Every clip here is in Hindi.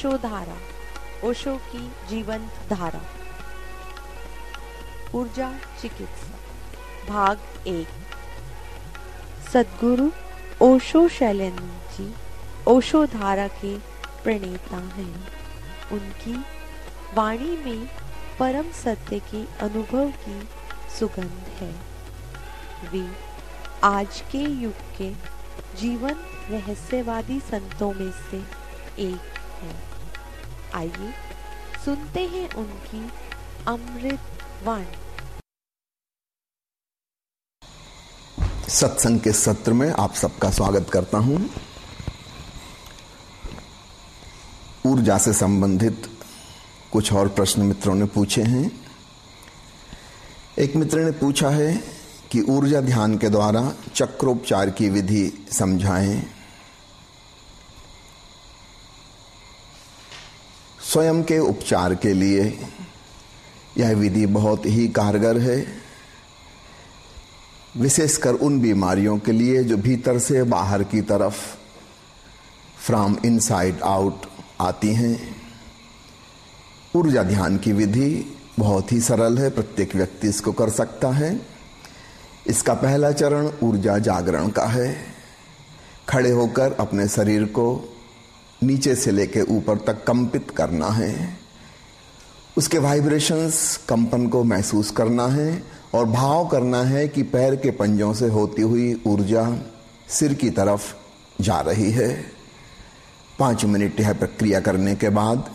ओशो धारा, ओशो की जीवंत धारा। ऊर्जा चिकित्सा, भाग एक। सदगुरु ओशो शैलेंद्र जी, ओशो धारा के प्रणेता हैं। उनकी वाणी में परम सत्य के अनुभव की सुगंध है। वे आज के युग के जीवन रहस्यवादी संतों में से एक है। आइए सुनते हैं उनकी अमृत वाणी। सत्संग के सत्र में आप सबका स्वागत करता हूँ। ऊर्जा से संबंधित कुछ और प्रश्न मित्रों ने पूछे हैं। एक मित्र ने पूछा है कि ऊर्जा ध्यान के द्वारा चक्रोपचार की विधि समझाएँ। स्वयं के उपचार के लिए। यह विधि बहुत ही कारगर है। विशेषकर उन बीमारियों के लिए जो भीतर से बाहर की तरफ़ फ्रॉम इनसाइड आउट आती हैं। ऊर्जा ध्यान की विधि बहुत ही सरल है, प्रत्येक व्यक्ति इसको कर सकता है। इसका पहला चरण ऊर्जा जागरण का है। खड़े होकर अपने शरीर को नीचे से लेकर ऊपर तक कंपित करना है। उसके वाइब्रेशंस कंपन को महसूस करना है और भाव करना है कि पैर के पंजों से होती हुई ऊर्जा सिर की तरफ़ जा रही है। पाँच मिनट यह प्रक्रिया करने के बाद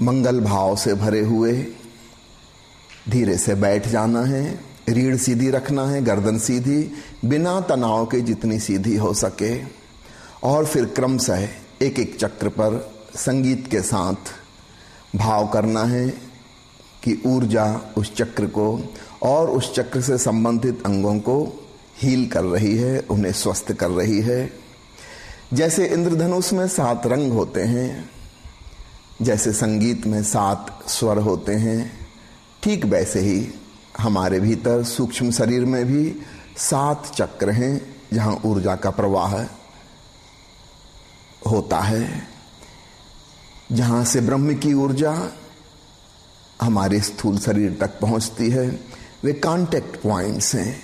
मंगल भाव से भरे हुए धीरे से बैठ जाना है। रीढ़ सीधी रखना है, गर्दन सीधी, बिना तनाव के जितनी सीधी हो सके। और फिर क्रमशः एक एक चक्र पर संगीत के साथ भाव करना है कि ऊर्जा उस चक्र को और उस चक्र से संबंधित अंगों को हील कर रही है, उन्हें स्वस्थ कर रही है। जैसे इंद्रधनुष में सात रंग होते हैं, जैसे संगीत में सात स्वर होते हैं, ठीक वैसे ही हमारे भीतर सूक्ष्म शरीर में भी सात चक्र हैं जहाँ ऊर्जा का प्रवाह होता है, जहाँ से ब्रह्म की ऊर्जा हमारे स्थूल शरीर तक पहुँचती है, वे कांटेक्ट पॉइंट्स हैं।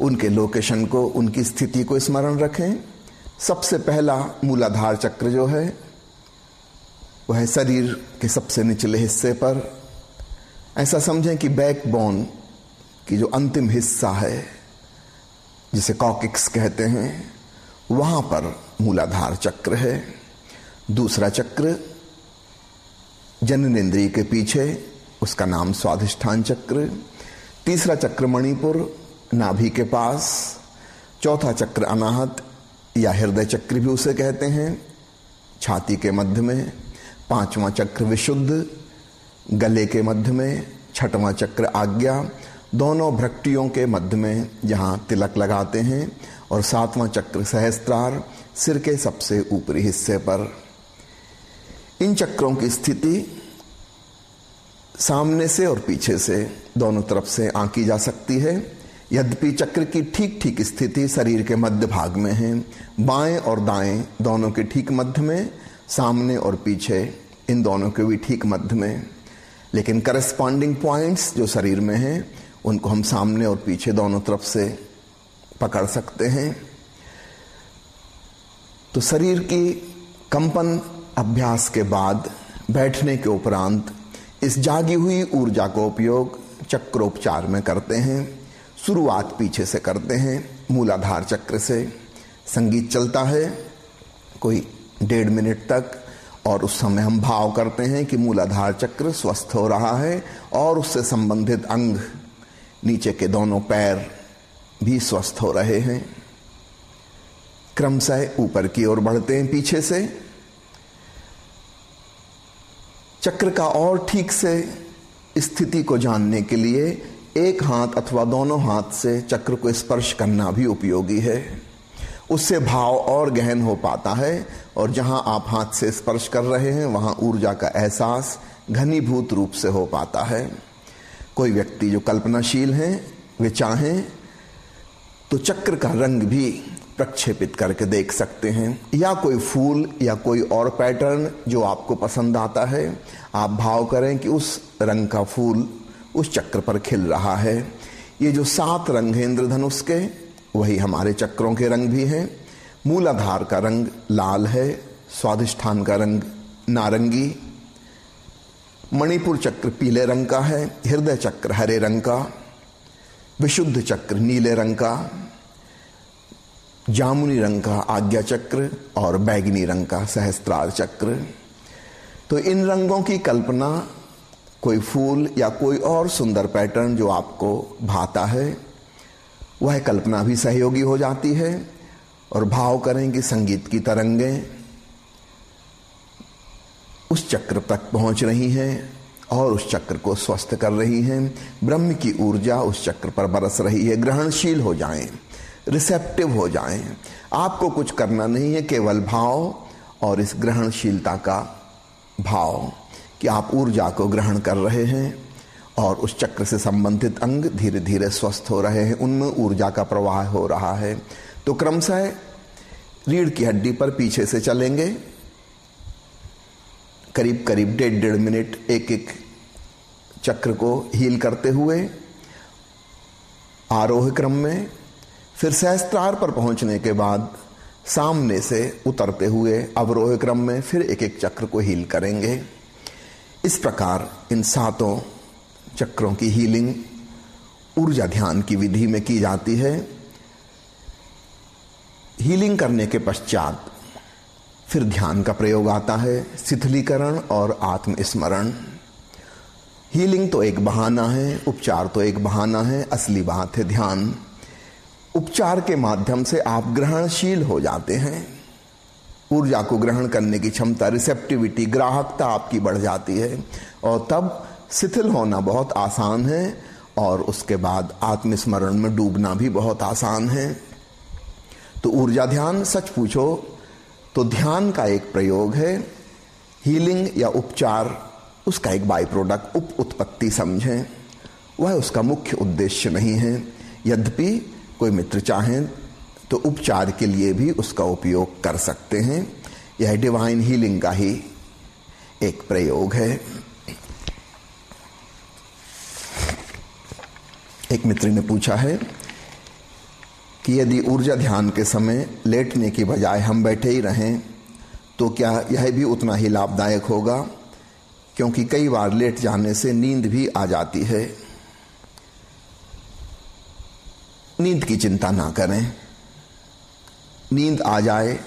उनके लोकेशन को, उनकी स्थिति को स्मरण रखें। सबसे पहला मूलाधार चक्र जो है, वह है शरीर के सबसे निचले हिस्से पर। ऐसा समझें कि बैकबोन की जो अंतिम हिस्सा है, जिसे कॉकिक्स कहते हैं, वहाँ पर मूलाधार चक्र है। दूसरा चक्र जननेन्द्रिय के पीछे, उसका नाम स्वाधिष्ठान चक्र। तीसरा चक्र मणिपुर, नाभि के पास। चौथा चक्र अनाहत, या हृदय चक्र भी उसे कहते हैं। छाती के मध्य में। पांचवा चक्र विशुद्ध, गले के मध्य में। छठवां चक्र आज्ञा, दोनों भ्रक्टियों के मध्य में, जहाँ तिलक लगाते हैं। और सातवां चक्र सहस्त्रार सिर के सबसे ऊपरी हिस्से पर। इन चक्रों की स्थिति सामने से और पीछे से दोनों तरफ़ से आंकी जा सकती है। यद्यपि चक्र की ठीक ठीक स्थिति शरीर के मध्य भाग में है। बाएँ और दाएँ दोनों के ठीक मध्य में, सामने और पीछे इन दोनों के भी ठीक मध्य में। लेकिन करस्पॉन्डिंग पॉइंट्स जो शरीर में हैं, उनको हम सामने और पीछे दोनों तरफ़ से पकड़ सकते हैं। तो शरीर की कंपन अभ्यास के बाद बैठने के उपरांत इस जागी हुई ऊर्जा का उपयोग चक्रोपचार में करते हैं, शुरुआत पीछे से करते हैं, मूलाधार चक्र से संगीत चलता है, कोई डेढ़ मिनट तक, और उस समय हम भाव करते हैं कि मूलाधार चक्र स्वस्थ हो रहा है और उससे संबंधित अंग नीचे के दोनों पैर भी स्वस्थ हो रहे हैं। क्रमशः ऊपर की ओर बढ़ते हैं, पीछे से। चक्र का और ठीक से स्थिति को जानने के लिए एक हाथ अथवा दोनों हाथ से चक्र को स्पर्श करना भी उपयोगी है। उससे भाव और गहन हो पाता है और जहाँ आप हाथ से स्पर्श कर रहे हैं, वहाँ ऊर्जा का एहसास घनीभूत रूप से हो पाता है। कोई व्यक्ति जो कल्पनाशील हैं, वे चाहें तो चक्र का रंग भी प्रक्षेपित करके देख सकते हैं। या कोई फूल, या कोई और पैटर्न जो आपको पसंद आता है, आप भाव करें कि उस रंग का फूल उस चक्र पर खिल रहा है। ये जो सात रंग हैं इंद्रधनुष के, वही हमारे चक्रों के रंग भी हैं। मूलाधार का रंग लाल है स्वादिष्ठान का रंग नारंगी। मणिपुर चक्र पीले रंग का है, हृदय चक्र हरे रंग का। विशुद्ध चक्र नीले रंग का। जामुनी रंग का आज्ञा चक्र और बैगनी रंग का सहस्त्रार चक्र। तो इन रंगों की कल्पना कोई फूल या कोई और सुंदर पैटर्न जो आपको भाता है, वह कल्पना भी सहयोगी हो जाती है और भाव करें कि संगीत की तरंगें उस चक्र तक पहुँच रही हैं और उस चक्र को स्वस्थ कर रही हैं। ब्रह्म की ऊर्जा उस चक्र पर बरस रही है, ग्रहणशील हो जाएँ। रिसेप्टिव हो जाएँ। आपको कुछ करना नहीं है, केवल भाव और इस ग्रहणशीलता का भाव कि आप ऊर्जा को ग्रहण कर रहे हैं और उस चक्र से संबंधित अंग धीरे धीरे स्वस्थ हो रहे हैं। उनमें ऊर्जा का प्रवाह हो रहा है। तो क्रमशः रीढ़ की हड्डी पर पीछे से चलेंगे। करीब करीब डेढ़ डेढ़ मिनट एक एक चक्र को हील करते हुए आरोह क्रम में फिर सहस्त्रार पर पहुँचने के बाद सामने से उतरते हुए अवरोह क्रम में फिर एक एक चक्र को हील करेंगे। इस प्रकार इन सातों चक्रों की हीलिंग ऊर्जा ध्यान की विधि में की जाती है। हीलिंग करने के पश्चात फिर ध्यान का प्रयोग आता है शिथिलीकरण और आत्मस्मरण। हीलिंग तो एक बहाना है, उपचार तो एक बहाना है, असली बात है ध्यान। उपचार के माध्यम से आप ग्रहणशील हो जाते हैं। ऊर्जा को ग्रहण करने की क्षमता रिसेप्टिविटी ग्राहकता आपकी बढ़ जाती है। और तब शिथिल होना बहुत आसान है और उसके बाद आत्मस्मरण में डूबना भी बहुत आसान है। तो ऊर्जा ध्यान, सच पूछो तो ध्यान का एक प्रयोग है। हीलिंग या उपचार, उसका एक बाई प्रोडक्ट उप उत्पत्ति समझें। वह उसका मुख्य उद्देश्य नहीं है। यद्यपि कोई मित्र चाहें तो उपचार के लिए भी उसका उपयोग कर सकते हैं। यह डिवाइन हीलिंग का ही एक प्रयोग है। एक मित्र ने पूछा है कि यदि ऊर्जा ध्यान के समय लेटने की बजाय हम बैठे ही रहें तो क्या यह भी उतना ही लाभदायक होगा? क्योंकि कई बार लेट जाने से नींद भी आ जाती है। नींद की चिंता ना करें। नींद आ जाए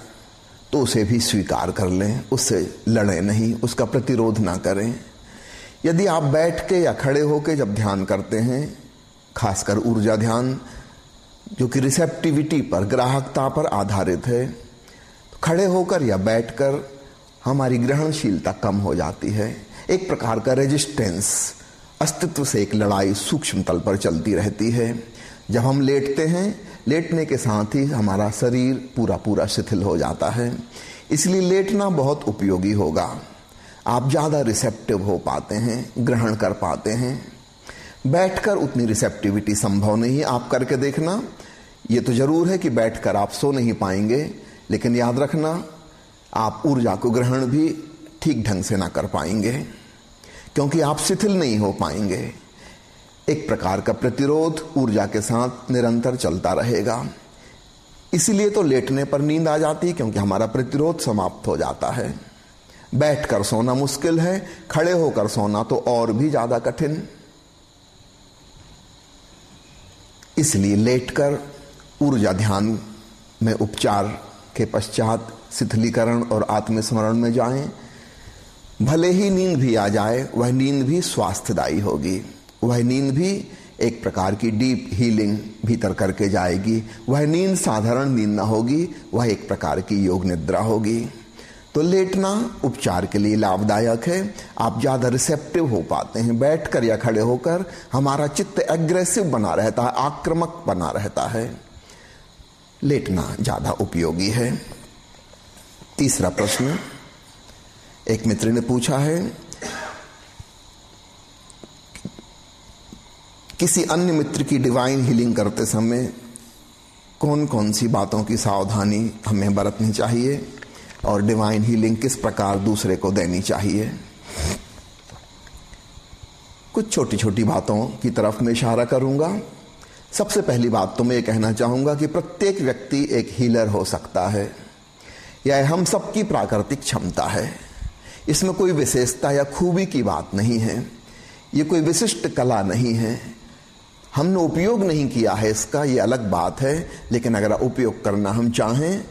तो उसे भी स्वीकार कर लें, उससे लड़ें नहीं, उसका प्रतिरोध ना करें। यदि आप बैठ के या खड़े होकर जब ध्यान करते हैं, खासकर ऊर्जा ध्यान, जो कि रिसेप्टिविटी पर, ग्राहकता पर आधारित है तो खड़े होकर या बैठकर हमारी ग्रहणशीलता कम हो जाती है। एक प्रकार का रेजिस्टेंस अस्तित्व से एक लड़ाई सूक्ष्म तल पर चलती रहती है। जब हम लेटते हैं, लेटने के साथ ही हमारा शरीर पूरा पूरा शिथिल हो जाता है। इसलिए लेटना बहुत उपयोगी होगा। आप ज़्यादा रिसेप्टिव हो पाते हैं, ग्रहण कर पाते हैं। बैठकर उतनी रिसेप्टिविटी संभव नहीं आप करके देखना। ये तो ज़रूर है कि बैठकर आप सो नहीं पाएँगे, लेकिन याद रखना, आप ऊर्जा को ग्रहण भी ठीक ढंग से ना कर पाएँगे, क्योंकि आप शिथिल नहीं हो पाएँगे। एक प्रकार का प्रतिरोध ऊर्जा के साथ निरंतर चलता रहेगा। इसीलिए तो लेटने पर नींद आ जाती है, क्योंकि हमारा प्रतिरोध समाप्त हो जाता है। बैठकर सोना मुश्किल है, खड़े होकर सोना तो और भी ज़्यादा कठिन। इसलिए लेटकर ऊर्जा ध्यान में उपचार के पश्चात शिथिलीकरण और आत्मस्मरण में जाएँ। भले ही नींद भी आ जाए, वह नींद भी स्वास्थ्यदायी होगी। वह नींद भी एक प्रकार की डीप हीलिंग भीतर करके जाएगी। वह नींद साधारण नींद ना होगी, वह एक प्रकार की योग निद्रा होगी। तो लेटना उपचार के लिए लाभदायक है। आप ज़्यादा रिसेप्टिव हो पाते हैं। बैठकर या खड़े होकर हमारा चित्त एग्रेसिव बना रहता है, आक्रामक बना रहता है। लेटना ज़्यादा उपयोगी है। तीसरा प्रश्न, एक मित्र ने पूछा है किसी अन्य मित्र की डिवाइन हीलिंग करते समय कौन कौन सी बातों की सावधानी हमें बरतनी चाहिए और डिवाइन हीलिंग किस प्रकार दूसरे को देनी चाहिए? कुछ छोटी छोटी बातों की तरफ़ मैं इशारा करूँगा। सबसे पहली बात तो मैं ये कहना चाहूँगा कि प्रत्येक व्यक्ति एक हीलर हो सकता है यह हम सबकी प्राकृतिक क्षमता है। इसमें कोई विशेषता या खूबी की बात नहीं है। ये कोई विशिष्ट कला नहीं है। हमने उपयोग नहीं किया है, इसका ये अलग बात है, लेकिन अगर उपयोग करना हम चाहें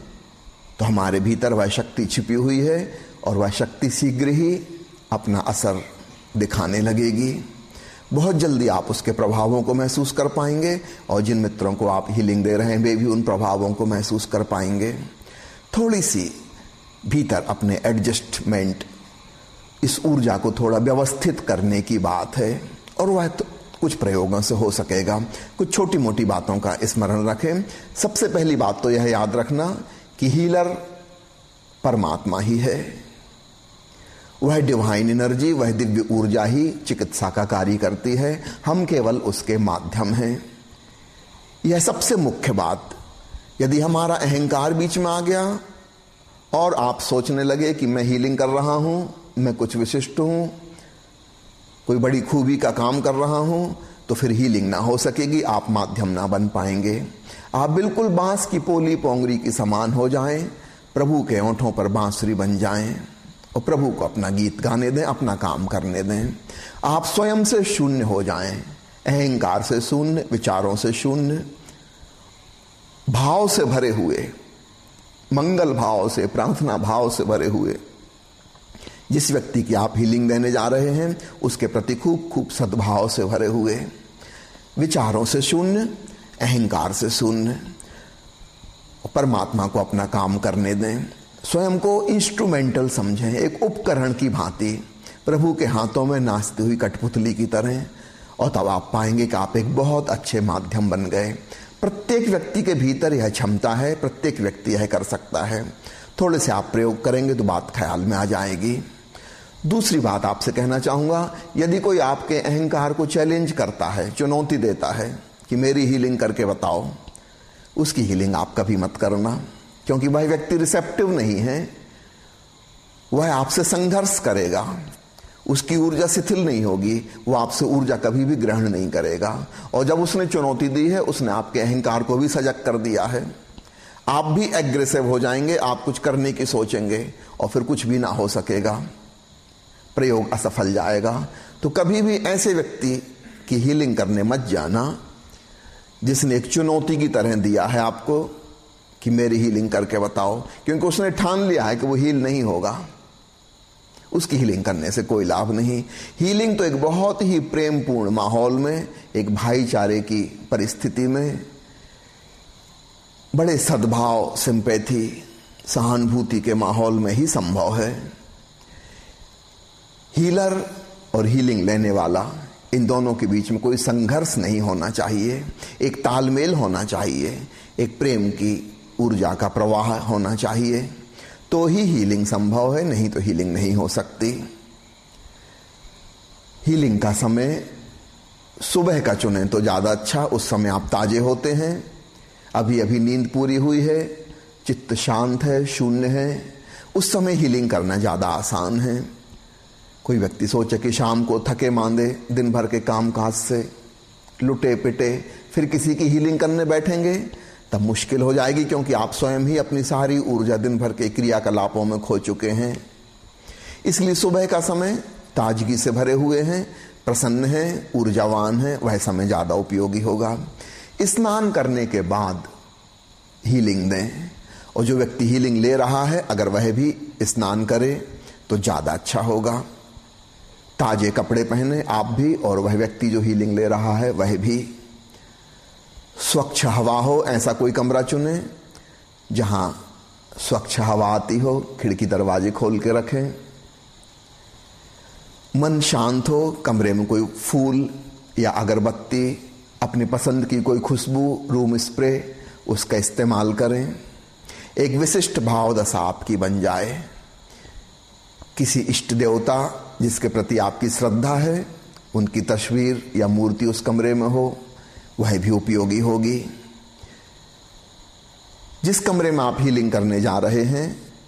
तो हमारे भीतर वह शक्ति छिपी हुई है और वह शक्ति शीघ्र ही अपना असर दिखाने लगेगी। बहुत जल्दी आप उसके प्रभावों को महसूस कर पाएँगे और जिन मित्रों को आप हीलिंग दे रहे हैं, वे भी उन प्रभावों को महसूस कर पाएँगे। थोड़ी सी भीतर अपने एडजस्टमेंट इस ऊर्जा को थोड़ा व्यवस्थित करने की बात है और वह तो कुछ प्रयोगों से हो सकेगा। कुछ छोटी मोटी बातों का स्मरण रखें। सबसे पहली बात तो यह याद रखना कि हीलर परमात्मा ही है। वह डिवाइन एनर्जी वह दिव्य ऊर्जा ही चिकित्सा का कार्य करती है। हम केवल उसके माध्यम हैं। यह सबसे मुख्य बात। यदि हमारा अहंकार बीच में आ गया और आप सोचने लगे कि मैं हीलिंग कर रहा हूँ, मैं कुछ विशिष्ट हूँ कोई बड़ी खूबी का काम कर रहा हूँ तो फिर हीलिंग ना हो सकेगी, आप माध्यम ना बन पाएँगे। आप बिल्कुल बाँस की पोली पोंगरी की समान हो जाएँ, प्रभु के ओंठों पर बांसुरी बन जाएँ और प्रभु को अपना गीत गाने दें, अपना काम करने दें। आप स्वयं से शून्य हो जाएँ, अहंकार से शून्य, विचारों से शून्य, भाव से भरे हुए, मंगल भाव से, प्रार्थना भाव से भरे हुए। जिस व्यक्ति की आप हीलिंग देने जा रहे हैं, उसके प्रति खूब खूब सद्भाव से भरे हुए। विचारों से शून्य, अहंकार से शून्य। परमात्मा को अपना काम करने दें। स्वयं को इंस्ट्रूमेंटल समझें, एक उपकरण की भांति। प्रभु के हाथों में नाचती हुई कठपुतली की तरह। और तब आप पाएँगे कि आप एक बहुत अच्छे माध्यम बन गए। प्रत्येक व्यक्ति के भीतर यह क्षमता है, प्रत्येक व्यक्ति यह कर सकता है। थोड़े से आप प्रयोग करेंगे तो बात ख्याल में आ जाएगी। दूसरी बात आपसे कहना चाहूँगा, यदि कोई आपके अहंकार को चैलेंज करता है, चुनौती देता है कि मेरी हीलिंग करके बताओ, उसकी हीलिंग आप कभी मत करना, क्योंकि वह व्यक्ति रिसेप्टिव नहीं है, वह आपसे संघर्ष करेगा, उसकी ऊर्जा शिथिल नहीं होगी, वो आपसे ऊर्जा कभी भी ग्रहण नहीं करेगा, और जब उसने चुनौती दी है, उसने आपके अहंकार को भी सजग कर दिया है। आप भी एग्रेसिव हो जाएँगे, आप कुछ करने की सोचेंगे, और फिर कुछ भी ना हो सकेगा। प्रयोग असफल जाएगा। तो कभी भी ऐसे व्यक्ति की हीलिंग करने मत जाना, जिसने एक चुनौती की तरह दिया है आपको कि मेरी हीलिंग करके बताओ, क्योंकि उसने ठान लिया है कि वो हील नहीं होगा। उसकी हीलिंग करने से कोई लाभ नहीं। हीलिंग तो एक बहुत ही प्रेमपूर्ण माहौल में, एक भाईचारे की परिस्थिति में, बड़े सद्भाव सिंपैथी सहानुभूति के माहौल में ही संभव है। हीलर और हीलिंग लेने वाला, इन दोनों के बीच में कोई संघर्ष नहीं होना चाहिए, एक तालमेल होना चाहिए, एक प्रेम की ऊर्जा का प्रवाह होना चाहिए। तो ही हीलिंग संभव है, नहीं तो हीलिंग नहीं हो सकती। हीलिंग का समय सुबह का चुने तो ज़्यादा अच्छा उस समय आप ताजे होते हैं। अभी अभी नींद पूरी हुई है, चित्त शांत है, शून्य है। उस समय हीलिंग करना ज़्यादा आसान है। कोई व्यक्ति सोचे कि शाम को थके मांदे, दिन भर के काम काज से लुटे पिटे, फिर किसी की हीलिंग करने बैठेंगे, तब मुश्किल हो जाएगी क्योंकि आप स्वयं ही अपनी सारी ऊर्जा दिन भर के क्रियाकलापों में खो चुके हैं। इसलिए सुबह का समय ताजगी से भरे हुए हैं, प्रसन्न हैं, ऊर्जावान हैं, वह समय ज़्यादा उपयोगी होगा। स्नान करने के बाद हीलिंग दें, और जो व्यक्ति हीलिंग ले रहा है, अगर वह भी स्नान करे तो ज़्यादा अच्छा होगा। ताजे कपड़े पहने, आप भी, और वह व्यक्ति जो हीलिंग ले रहा है, वह भी। स्वच्छ हवा हो, ऐसा कोई कमरा चुने, जहाँ स्वच्छ हवा आती हो, खिड़की दरवाजे खोल के रखें। मन शांत हो, कमरे में कोई फूल या अगरबत्ती, अपनी पसंद की कोई खुशबू, रूम स्प्रे, उसका इस्तेमाल करें। एक विशिष्ट भाव दशा आपकी बन जाए। किसी इष्ट देवता जिसके प्रति आपकी श्रद्धा है, उनकी तस्वीर या मूर्ति उस कमरे में हो, वह भी उपयोगी होगी। जिस कमरे में आप हीलिंग करने जा रहे हैं,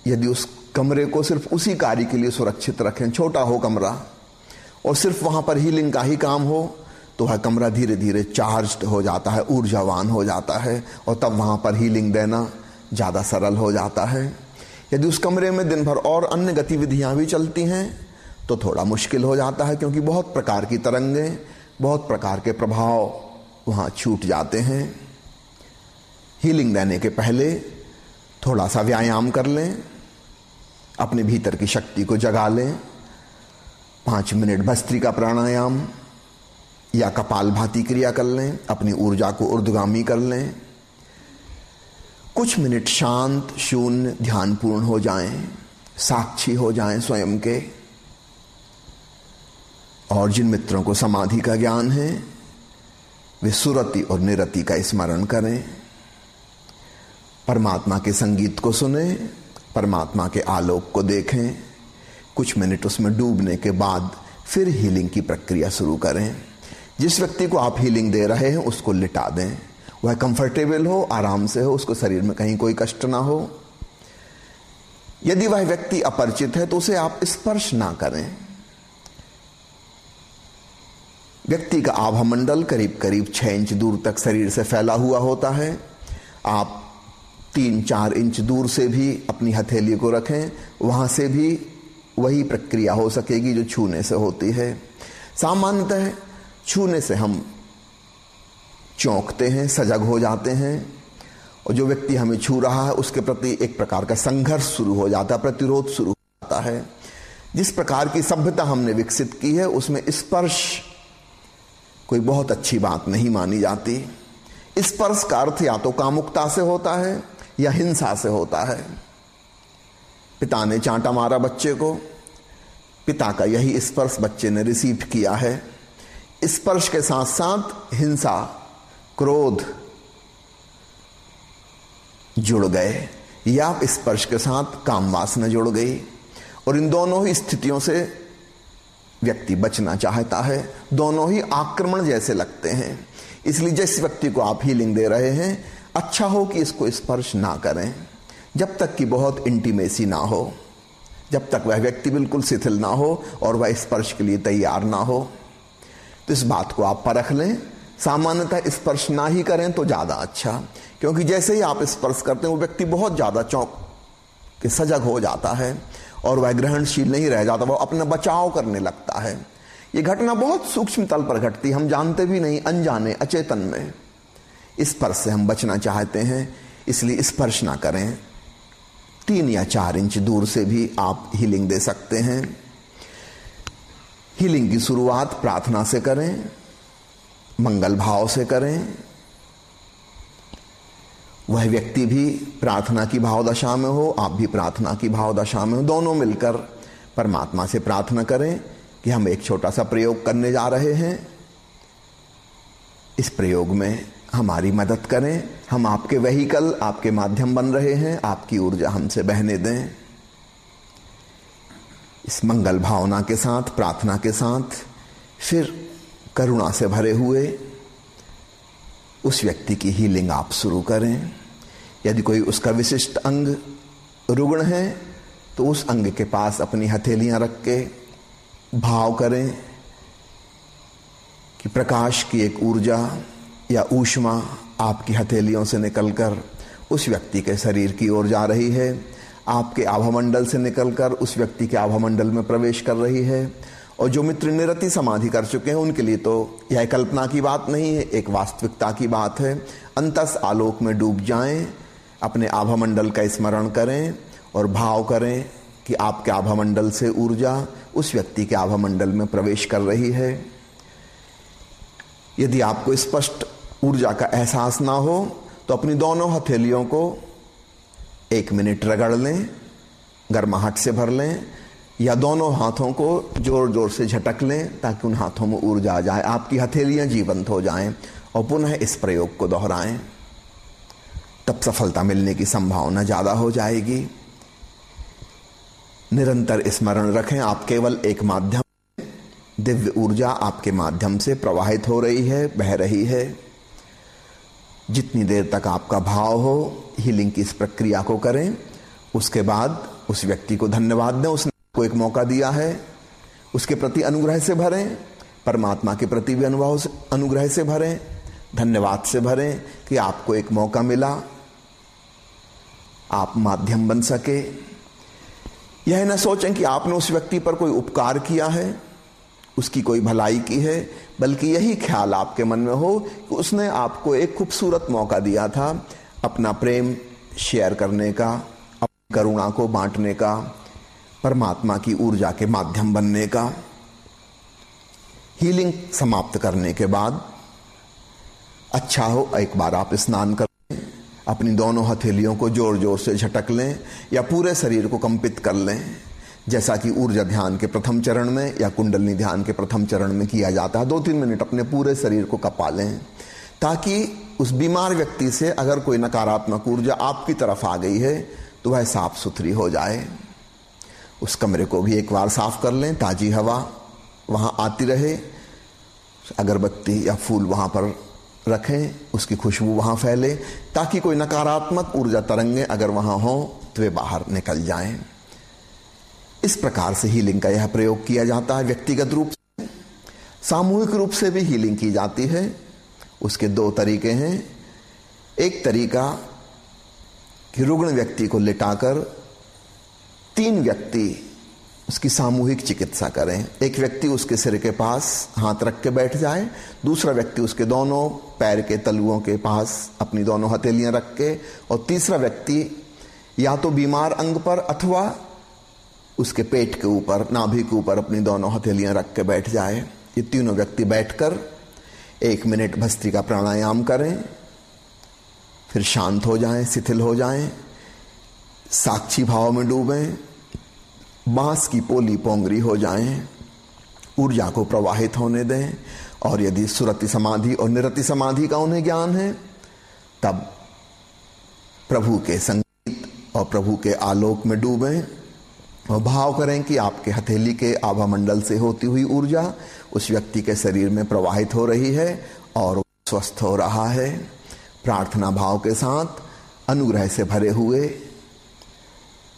यदि उस कमरे को सिर्फ़ उसी कार्य के लिए सुरक्षित रखें, छोटा हो कमरा, और सिर्फ़ वहाँ पर हीलिंग का ही काम हो तो वह कमरा धीरे धीरे चार्ज हो जाता है, ऊर्जावान हो जाता है, और तब वहाँ पर हीलिंग देना ज़्यादा सरल हो जाता है। यदि उस कमरे में दिन भर और अन्य गतिविधियाँ भी चलती हैं तो थोड़ा मुश्किल हो जाता है क्योंकि बहुत प्रकार की तरंगें बहुत प्रकार के प्रभाव वहाँ छूट जाते हैं। हीलिंग देने के पहले थोड़ा सा व्यायाम कर लें अपने भीतर की शक्ति को जगा लें। पाँच मिनट भस्त्री का प्राणायाम या कपाल भाती क्रिया कर लें अपनी ऊर्जा को ऊर्धगामी कर लें। कुछ मिनट शांत शून्य ध्यानपूर्ण हो जाएँ, साक्षी हो जाएँ स्वयं के। और जिन मित्रों को समाधि का ज्ञान है, वे सुरति और निरति का स्मरण करें। परमात्मा के संगीत को सुने, परमात्मा के आलोक को देखें, कुछ मिनट उसमें डूबने के बाद फिर हीलिंग की प्रक्रिया शुरू करें। जिस व्यक्ति को आप हीलिंग दे रहे हैं, उसको लिटा दें। वह कंफर्टेबल हो, आराम से हो, उसको शरीर में कहीं कोई कष्ट ना हो। यदि वह व्यक्ति अपरिचित है तो उसे आप स्पर्श ना करें। व्यक्ति का आभा मंडल करीब करीब छह इंच दूर तक शरीर से फैला हुआ होता है। आप तीन चार इंच दूर से भी अपनी हथेली को रखें, वहाँ से भी वही प्रक्रिया हो सकेगी जो छूने से होती है। सामान्यतः छूने से हम चौंकते हैं, सजग हो जाते हैं, और जो व्यक्ति हमें छू रहा है, उसके प्रति एक प्रकार का संघर्ष शुरू हो जाता है, प्रतिरोध शुरू हो जाता है। जिस प्रकार की सभ्यता हमने विकसित की है, उसमें स्पर्श कोई बहुत अच्छी बात नहीं मानी जाती। स्पर्श का अर्थ या तो कामुकता से होता है, या हिंसा से होता है। पिता ने चांटा मारा बच्चे को। पिता का यही स्पर्श बच्चे ने रिसीव किया है। स्पर्श के साथ साथ हिंसा, क्रोध जुड़ गए, या स्पर्श के साथ काम वासना जुड़ गई। और इन दोनों ही स्थितियों से व्यक्ति बचना चाहता है, दोनों ही आक्रमण जैसे लगते हैं। इसलिए जिस व्यक्ति को आप हीलिंग दे रहे हैं अच्छा हो कि इसको स्पर्श ना करें। जब तक कि बहुत इंटीमेसी ना हो, जब तक वह व्यक्ति बिल्कुल शिथिल ना हो और वह स्पर्श के लिए तैयार ना हो। तो इस बात को आप परख लें। सामान्यतः स्पर्श ना ही करें तो ज़्यादा अच्छा क्योंकि जैसे ही आप स्पर्श करते हैं, वो व्यक्ति बहुत ज़्यादा चौंक के सजग हो जाता है। और वह ग्रहणशील नहीं रह जाता, वह अपना बचाव करने लगता है। यह घटना बहुत सूक्ष्म तल पर घटती हम जानते भी नहीं, अनजाने, अचेतन में। स्पर्श से हम बचना चाहते हैं, इसलिए स्पर्श ना करें। तीन या चार इंच दूर से भी आप हीलिंग दे सकते हैं। हीलिंग की शुरुआत प्रार्थना से करें, मंगल भाव से करें वह व्यक्ति भी प्रार्थना की भाव दशा में हो, आप भी प्रार्थना की भाव दशा में हो, दोनों मिलकर परमात्मा से प्रार्थना करें कि हम एक छोटा सा प्रयोग करने जा रहे हैं। इस प्रयोग में हमारी मदद करें। हम आपके वहीकल आपके माध्यम बन रहे हैं। आपकी ऊर्जा हमसे बहने दें। इस मंगल भावना के साथ, प्रार्थना के साथ फिर करुणा से भरे हुए उस व्यक्ति की हीलिंग आप शुरू करें। यदि कोई उसका विशिष्ट अंग रुग्ण है तो उस अंग के पास अपनी हथेलियाँ रख के भाव करें कि प्रकाश की एक ऊर्जा या ऊष्मा आपकी हथेलियों से निकलकर उस व्यक्ति के शरीर की ओर जा रही है, आपके आभामंडल से निकलकर उस व्यक्ति के आभामंडल में प्रवेश कर रही है, और जो मित्र निरति समाधि कर चुके हैं, उनके लिए तो यह कल्पना की बात नहीं है, एक वास्तविकता की बात है। अंतस आलोक में डूब जाएँ अपने आभा मंडल का स्मरण करें और भाव करें कि आपके आभा मंडल से ऊर्जा उस व्यक्ति के आभा मंडल में प्रवेश कर रही है। यदि आपको स्पष्ट ऊर्जा का एहसास ना हो तो अपनी दोनों हथेलियों को एक मिनट रगड़ लें, गर्माहट से भर लें, या दोनों हाथों को ज़ोर ज़ोर से झटक लें, ताकि उन हाथों में ऊर्जा आ जाए, आपकी हथेलियाँ जीवंत हो जाएँ और पुनः इस प्रयोग को दोहराएँ। तब सफलता मिलने की संभावना ज़्यादा हो जाएगी। निरंतर स्मरण रखें, आप केवल एक माध्यम दिव्य ऊर्जा आपके माध्यम से प्रवाहित हो रही है, बह रही है। जितनी देर तक आपका भाव हो हीलिंग की इस प्रक्रिया को करें। उसके बाद उस व्यक्ति को धन्यवाद दें, उसने आपको एक मौका दिया है। उसके प्रति अनुग्रह से भरें, परमात्मा के प्रति भी अनुभव से अनुग्रह से भरें, धन्यवाद से भरें कि आपको एक मौका मिला। आप माध्यम बन सके। यह न सोचें कि आपने उस व्यक्ति पर कोई उपकार किया है, उसकी कोई भलाई की है, बल्कि यही ख्याल आपके मन में हो कि उसने आपको एक खूबसूरत मौका दिया था अपना प्रेम शेयर करने का, अपनी करुणा को बांटने का, परमात्मा की ऊर्जा के माध्यम बनने का। हीलिंग समाप्त करने के बाद अच्छा हो, एक बार आप स्नान कर अपनी दोनों हथेलियों को ज़ोर ज़ोर से झटक लें या पूरे शरीर को कंपित कर लें। जैसा कि ऊर्जा ध्यान के प्रथम चरण में या कुंडलनी ध्यान के प्रथम चरण में किया जाता है दो तीन मिनट अपने पूरे शरीर को कपा लें ताकि उस बीमार व्यक्ति से अगर कोई नकारात्मक ऊर्जा आपकी तरफ़ आ गई है तो वह साफ़ सुथरी हो जाए। उस कमरे को भी एक बार साफ़ कर लें, ताजी हवा वहाँ आती रहे। अगरबत्ती या फूल वहाँ पर रखें, उसकी खुशबू वहाँ फैले, ताकि कोई नकारात्मक ऊर्जा तरंगे अगर वहाँ हो तो वे बाहर निकल जाएँ। इस प्रकार से हीलिंग का यह प्रयोग किया जाता है व्यक्तिगत रूप से। सामूहिक रूप से भी हीलिंग की जाती है। उसके दो तरीके हैं। एक तरीका कि रुग्ण व्यक्ति को लिटाकर तीन व्यक्ति उसकी सामूहिक चिकित्सा करें। एक व्यक्ति उसके सिर के पास हाथ रख के बैठ जाए, दूसरा व्यक्ति उसके दोनों पैर के तलुओं के पास अपनी दोनों हथेलियाँ रख के, और तीसरा व्यक्ति या तो बीमार अंग पर अथवा उसके पेट के ऊपर, नाभि के ऊपर अपनी दोनों हथेलियाँ रख के बैठ जाए। ये तीनों व्यक्ति बैठकर एक मिनट भस्ती का प्राणायाम करें, फिर शांत हो जाएँ, शिथिल हो जाएँ, साक्षी भाव में डूबें बाँस की पोली पोंगरी हो जाएँ, ऊर्जा को प्रवाहित होने दें, और यदि सुरति समाधि और निरति समाधि का उन्हें ज्ञान है, तब प्रभु के संगीत और प्रभु के आलोक में डूबें और भाव करें कि आपके हथेली के आभा मंडल से होती हुई ऊर्जा उस व्यक्ति के शरीर में प्रवाहित हो रही है और स्वस्थ हो रहा है। प्रार्थना भाव के साथ अनुग्रह से भरे हुए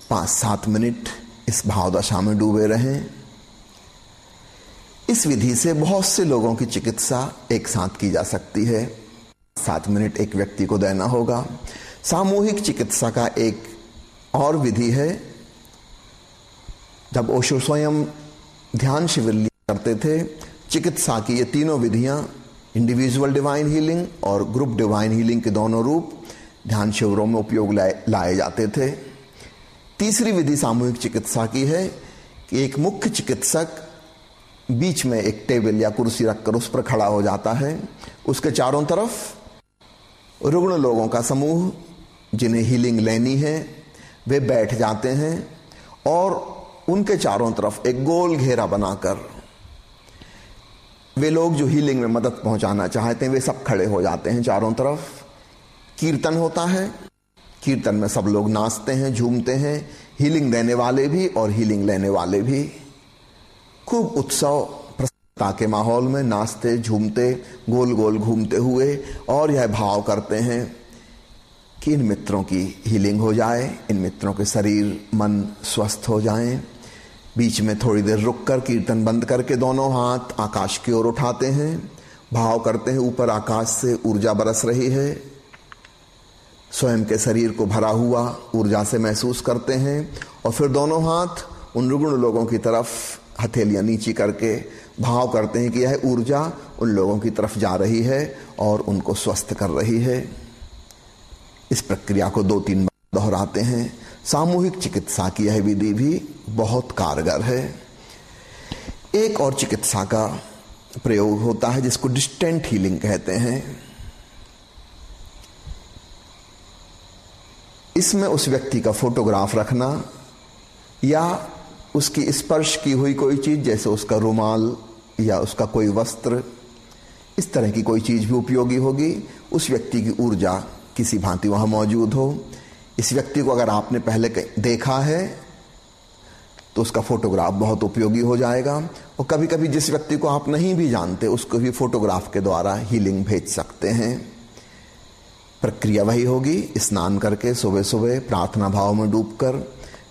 पाँच सात मिनट इस भाव दशा में डूबे रहें। इस विधि से बहुत से लोगों की चिकित्सा एक साथ की जा सकती है। सात मिनट एक व्यक्ति को देना होगा। सामूहिक चिकित्सा का एक और विधि है। जब ओशो स्वयं ध्यान शिविर करते थे, चिकित्सा की ये तीनों विधियाँ इंडिविजुअल डिवाइन हीलिंग और ग्रुप डिवाइन हीलिंग के दोनों रूप ध्यान शिविरों में उपयोग लाए जाते थे। तीसरी विधि सामूहिक चिकित्सा की है कि एक मुख्य चिकित्सक बीच में एक टेबल या कुर्सी रखकर उस पर खड़ा हो जाता है। उसके चारों तरफ़ रुग्ण लोगों का समूह, जिन्हें हीलिंग लेनी है, वे बैठ जाते हैं और उनके चारों तरफ़ एक गोल घेरा बनाकर वे लोग जो हीलिंग में मदद पहुंचाना चाहते हैं, वे सब खड़े हो जाते हैं। चारों तरफ़ कीर्तन होता है। कीर्तन में सब लोग नाचते हैं, झूमते हैं हीलिंग देने वाले भी और हीलिंग लेने वाले भी। खूब उत्सव प्रसन्नता के माहौल में नाचते, झूमते गोल गोल घूमते हुए और यह भाव करते हैं कि इन मित्रों की हीलिंग हो जाए, इन मित्रों के शरीर, मन स्वस्थ हो जाएँ। बीच में थोड़ी देर रुक कर कीर्तन बंद करके दोनों हाथ आकाश की ओर उठाते हैं। भाव करते हैं, ऊपर आकाश से ऊर्जा बरस रही है। स्वयं के शरीर को भरा हुआ ऊर्जा से महसूस करते हैं और फिर दोनों हाथ उन रुग्ण लोगों की तरफ़ हथेलियाँ नीची करके भाव करते हैं कि यह ऊर्जा उन लोगों की तरफ़ जा रही है और उनको स्वस्थ कर रही है। इस प्रक्रिया को दो तीन बार दोहराते हैं। सामूहिक चिकित्सा की यह विधि भी बहुत कारगर है। एक और चिकित्सा का प्रयोग होता है जिसको डिस्टेंट हीलिंग कहते हैं। इसमें उस व्यक्ति का फोटोग्राफ रखना या उसकी स्पर्श की हुई कोई चीज़, जैसे उसका रुमाल या उसका कोई वस्त्र, इस तरह की कोई चीज़ भी उपयोगी होगी। उस व्यक्ति की ऊर्जा किसी भांति वहाँ मौजूद हो। इस व्यक्ति को अगर आपने पहले देखा है तो उसका फोटोग्राफ बहुत उपयोगी हो जाएगा। और कभी कभी जिस व्यक्ति को आप नहीं भी जानते, उसको भी फोटोग्राफ के द्वारा हीलिंग भेज सकते हैं। प्रक्रिया वही होगी। स्नान करके सुबह सुबह प्रार्थना भाव में डूबकर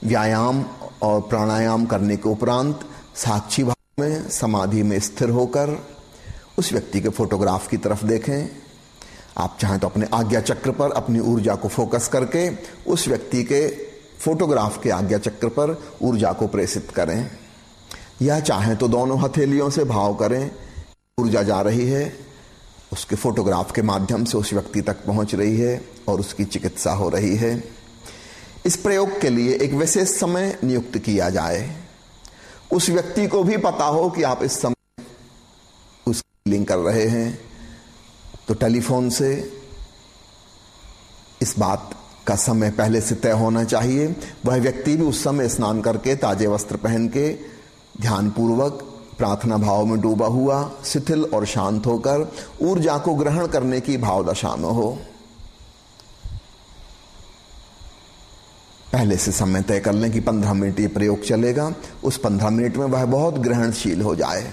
व्यायाम और प्राणायाम करने के उपरांत साक्षी भाव में समाधि में स्थिर होकर उस व्यक्ति के फोटोग्राफ की तरफ़ देखें। आप चाहें तो अपने आज्ञा चक्र पर अपनी ऊर्जा को फोकस करके उस व्यक्ति के फोटोग्राफ के आज्ञा चक्र पर ऊर्जा को प्रेषित करें। या चाहें तो दोनों हथेलियों से भाव करें। ऊर्जा जा रही है। उसके फोटोग्राफ के माध्यम से उस व्यक्ति तक पहुँच रही है और उसकी चिकित्सा हो रही है। इस प्रयोग के लिए एक विशेष समय नियुक्त किया जाए। उस व्यक्ति को भी पता हो कि आप इस समय उसकी लिंक कर रहे हैं। तो टेलीफोन से इस बात का समय पहले से तय होना चाहिए। वह व्यक्ति भी उस समय स्नान करके ताजे वस्त्र पहन के ध्यानपूर्वक प्रार्थना भाव में डूबा हुआ, शिथिल और शांत होकर ऊर्जा को ग्रहण करने की भाव दशा में हो। पहले से समय तय कर लें कि पंद्रह मिनट ये प्रयोग चलेगा, उस पंद्रह मिनट में वह बहुत ग्रहणशील हो जाए।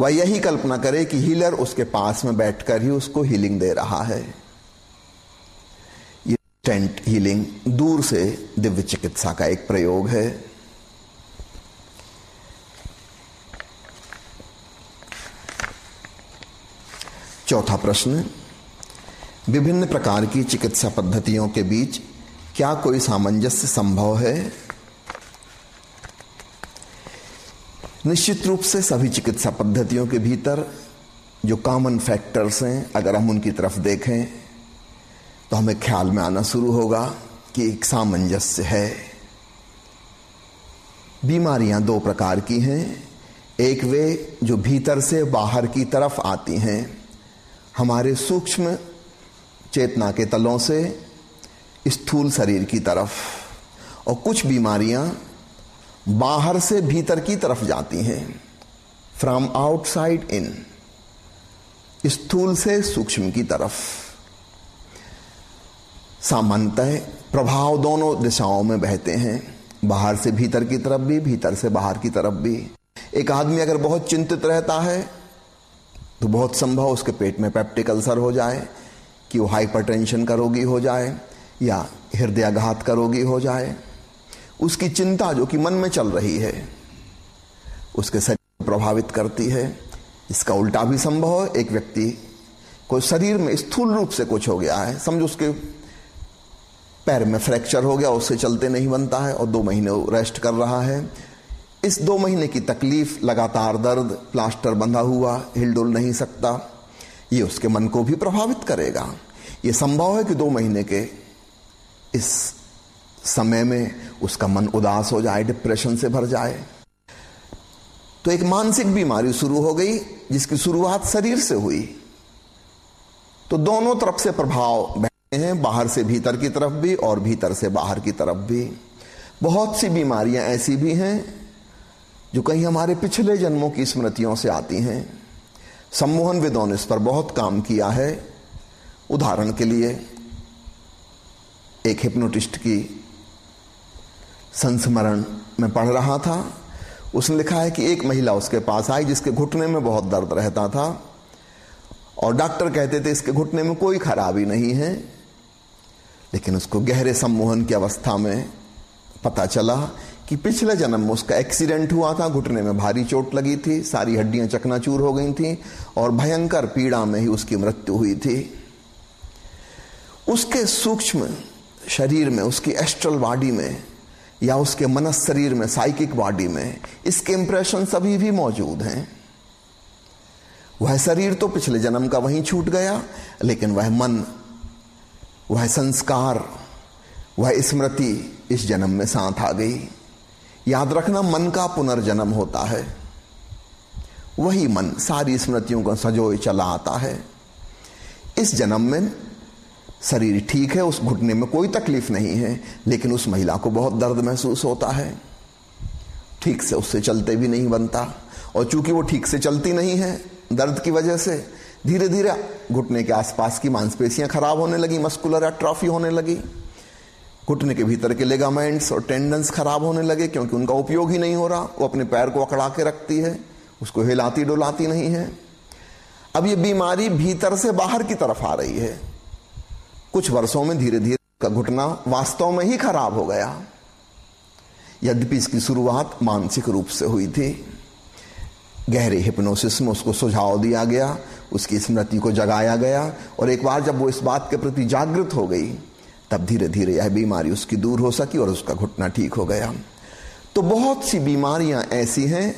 वह यही कल्पना करे कि हीलर उसके पास में बैठकर ही उसको हीलिंग दे रहा है। ये टेंट हीलिंग दूर से दिव्य चिकित्सा का एक प्रयोग है। चौथा प्रश्न, विभिन्न प्रकार की चिकित्सा पद्धतियों के बीच क्या कोई सामंजस्य संभव है? निश्चित रूप से सभी चिकित्सा पद्धतियों के भीतर जो कॉमन फैक्टर्स हैं, अगर हम उनकी तरफ़ देखें तो हमें ख्याल में आना शुरू होगा कि एक सामंजस्य है। बीमारियाँ दो प्रकार की हैं। एक वे जो भीतर से बाहर की तरफ़ आती हैं। हमारे सूक्ष्म चेतना के तलों से स्थूल शरीर की तरफ़ और कुछ बीमारियाँ बाहर से भीतर की तरफ़ जाती हैं। फ्रॉम आउटसाइड इन स्थूल से सूक्ष्म की तरफ़। सामान्यतः प्रभाव दोनों दिशाओं में बहते हैं। बाहर से भीतर की तरफ़ भी, भीतर से बाहर की तरफ़ भी। एक आदमी अगर बहुत चिंतित रहता है तो बहुत संभव उसके पेट में पेप्टिक अल्सर हो जाए, कि वो हाइपरटेंशन का रोगी हो जाए, या हृदयाघात का रोगी हो जाए। उसकी चिंता जो कि मन में चल रही है, उसके शरीर को प्रभावित करती है। इसका उल्टा भी संभव है, एक व्यक्ति को शरीर में स्थूल रूप से कुछ हो गया है, समझो उसके पैर में फ्रैक्चर हो गया, उससे चलते नहीं बनता है, और दो महीने रेस्ट कर रहा है। इस दो महीने की तकलीफ़ लगातार दर्द, प्लास्टर बंधा हुआ, हिलडुल नहीं सकता। ये उसके मन को भी प्रभावित करेगा। ये संभव है कि दो महीने के इस समय में उसका मन उदास हो जाए, डिप्रेशन से भर जाए। तो एक मानसिक बीमारी शुरू हो गई, जिसकी शुरुआत शरीर से हुई। तो दोनों तरफ़ से प्रभाव बहते हैं, बाहर से भीतर की तरफ़ भी और भीतर से बाहर की तरफ़ भी। बहुत सी बीमारियाँ ऐसी भी हैं जो कहीं हमारे पिछले जन्मों की स्मृतियों से आती हैं। सम्मोहन विदों ने इस पर बहुत काम किया है। उदाहरण के लिए, एक हिप्नोटिस्ट की संस्मरण में पढ़ रहा था। उसने लिखा है कि एक महिला उसके पास आई जिसके घुटने में बहुत दर्द रहता था और डॉक्टर कहते थे, इसके घुटने में कोई खराबी नहीं है। लेकिन उसको गहरे सम्मोहन की अवस्था में पता चला कि पिछले जन्म में उसका एक्सीडेंट हुआ था, घुटने में भारी चोट लगी थी, सारी हड्डियाँ चकनाचूर हो गई थी और भयंकर पीड़ा में ही उसकी मृत्यु हुई थी। उसके सूक्ष्म शरीर में, उसकी एस्ट्रल बॉडी में या उसके मनस शरीर में, साइकिक बॉडी में इसके इंप्रेशन सभी भी मौजूद हैं। वह शरीर तो पिछले जन्म का वहीं छूट गया, लेकिन वह मन, वह संस्कार, वह स्मृति इस जन्म में साथ आ गई। याद रखना, मन का पुनर्जन्म होता है। वही मन सारी स्मृतियों को सजोए चला आता है। इस जन्म में शरीर ठीक है, उस घुटने में कोई तकलीफ़ नहीं है, लेकिन उस महिला को बहुत दर्द महसूस होता है। ठीक से उससे चलते भी नहीं बनता, और चूँकि वो ठीक से चलती नहीं है, दर्द की वजह से धीरे धीरे घुटने के आसपास की मांसपेशियाँ खराब होने लगी, मस्कुलर एट्रॉफी होने लगी। घुटने के भीतर के लेगामेंट्स और टेंडन्स खराब होने लगे क्योंकि उनका उपयोग ही नहीं हो रहा। वो अपने पैर को अकड़ा के रखती है, उसको हिलाती डुलाती नहीं है। अब ये बीमारी भीतर से बाहर की तरफ़ आ रही है। कुछ वर्षों में धीरे धीरे का घुटना वास्तव में ही खराब हो गया। यद्यपि इसकी शुरुआत मानसिक रूप से हुई थी। गहरे हिप्नोसिस में उसको सुझाव दिया गया, उसकी स्मृति को जगाया गया और एक बार जब वो इस बात के प्रति जागृत हो गई तब धीरे धीरे यह बीमारी उसकी दूर हो सकी और उसका घुटना ठीक हो गया। तो बहुत सी बीमारियाँ ऐसी हैं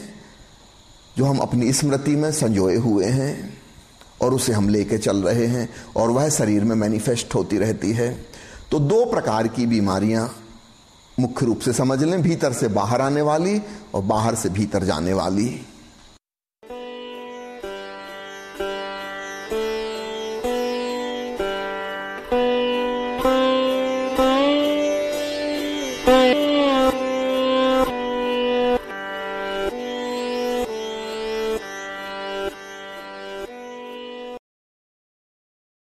जो हम अपनी स्मृति में संजोए हुए हैं और उसे हम लेके चल रहे हैं और वह शरीर में मैनिफेस्ट होती रहती है। तो दो प्रकार की बीमारियाँ मुख्य रूप से समझ लें, भीतर से बाहर आने वाली और बाहर से भीतर जाने वाली।